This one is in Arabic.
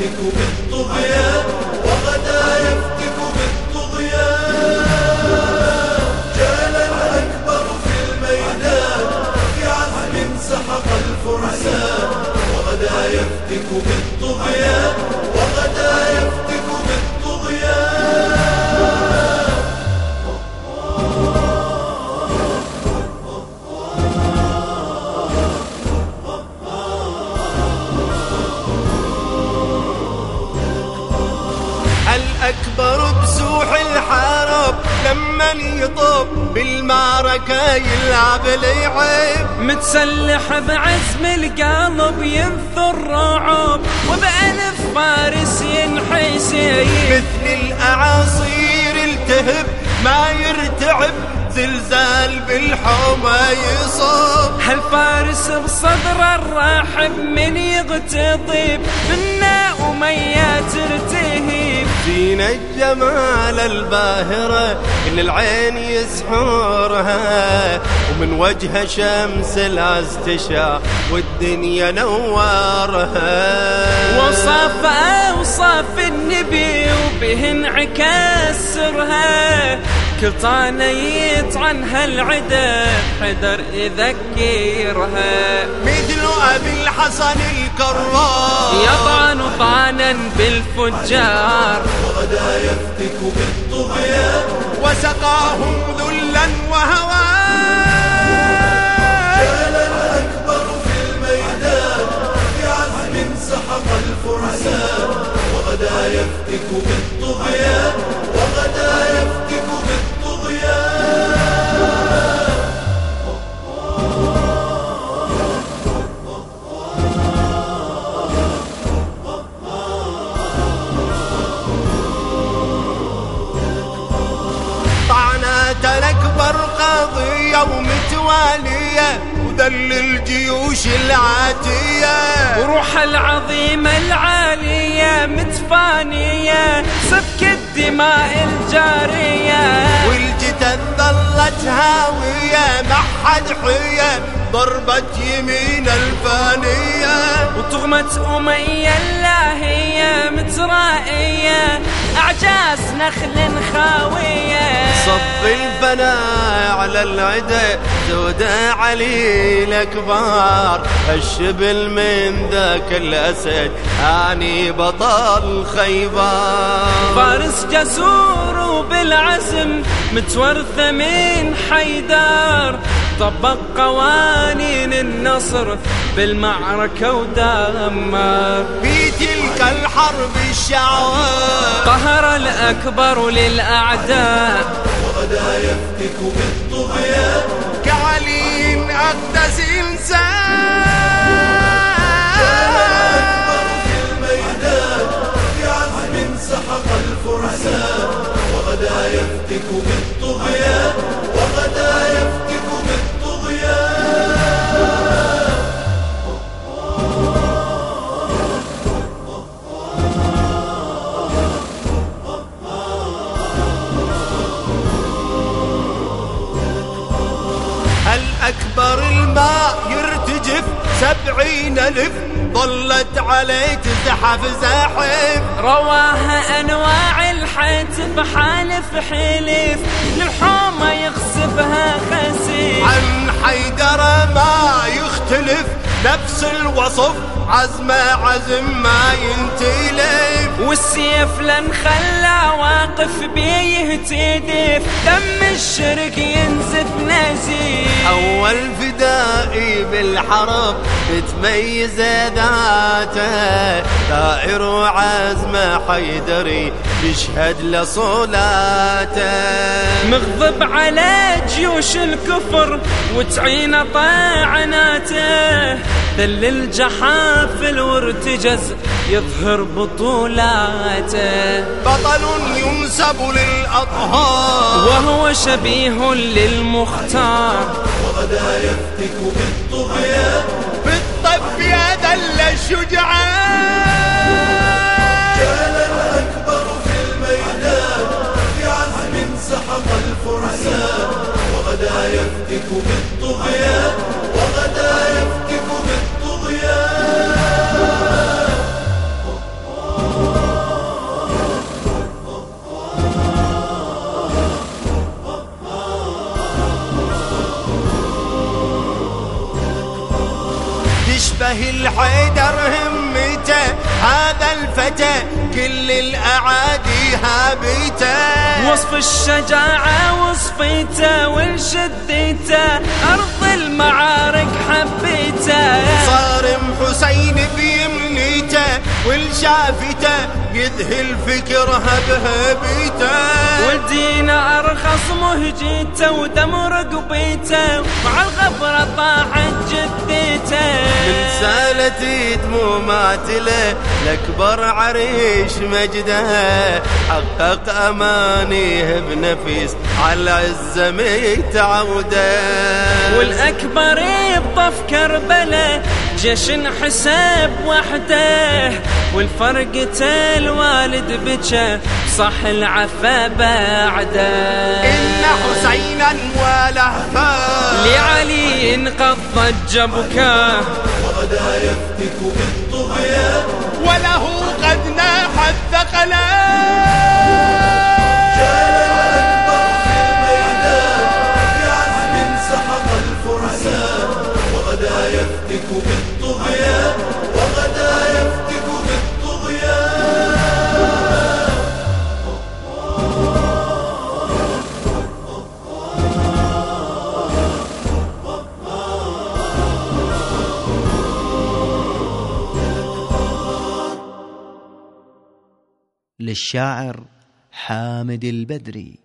يفتك بالطغيان. لما يطب بالمعركة يلعب لعب متسلح بعزم القلب ينثر رعب وبألف فارس ينحسي مثل الأعاصير التهب ما يرتعب زلزال بالحومة يصب هالفارس بصدر الراحب من يغتطب؟ منا وميا ترتهب زين الجمال الباهرة اللي العين يسحورها ومن وجهها شمس تشع والدنيا نوارها. وصف أوصاف النبي وبه انعكاس سرها كل طانة يطعن هالعدا حدر يذكرها. مثل أبي الحسن الكرار. يطعن طعنا بالفجار. وغدا يفتك بالطغيان وسقاهم ذلا وهوان جال الأكبر في الميدان في عزم سحق الفرسان وغدا يفتك بالطغيان وغدا يفتك وذل الجيوش العاتية. وروح العظيمة العالية متفانية سفك الدماء الجارية. والجثث ظلت هاوية ما حد حية ضربة يمين الفانية. وتغمة أمية اللاهية مترائية. أعجاز نخل خاوية. صف الفناء على العدا سودا علي الأكبر الشبل من ذاك الأسد أني بطل خيبر. فارس جسور وبالعزم متورثة من حيدر. طبق قوانين النصر بالمعركة ودمر. في تلك الحرب الشعوان قهر الأكبر للأعداء. وغدا يفتك بالطغيان كعلي أقدس الأكبر إنسان. في الميدان في عزم سحق الفرسان سبعين ألف ظلت عليه تزحف زاحف. رواها أنواع الحتف حالف حلف للحومة يخسفها خسيف. عن حيدر ما يختلف نفس الوصف عزمه عزم ما ينتلف والسيف لن خلى واقف بيه تدف دم الشرك ينزف نزيف. أول فدائي بالحرب تتميز ذاته ثائر وعزمه حيدري يشهد لصلاته مغضب على جيوش الكفر وتعين طاعناته. ذل الجحافل وارتجز يظهر بطولاته. بطل ينسب للأطهار. وهو شبيه للمختار. وغدا يفتك بالطغيان. بالطب يا دل الشجعان. كان الأكبر في الميدان. في عزم سحق الفرسان. وغدا يفتك بالطغيان. شبه الحيدر همته هذا الفتى كل الأعادي هابته وصف الشجاعة وصفيته والشديته والشافته يذهل فكرها بهبيته. والدين أرخص مهجيته ودم رقبيته مع الغبرة طاحت جديته. من سالت دمومات له الأكبر عريش مجده. حقق أمانيه بنفيس على العزة ميتعوده والأكبر بطف كربلة جيش حساب وحده والفرقة الوالد بكى صح العفا بعده. إن حسينا ولهفا لعلي قد ضج بكاه وغدا يفتك بالطغيان وله قد ناح الثقلان. للشاعر حامد البدري.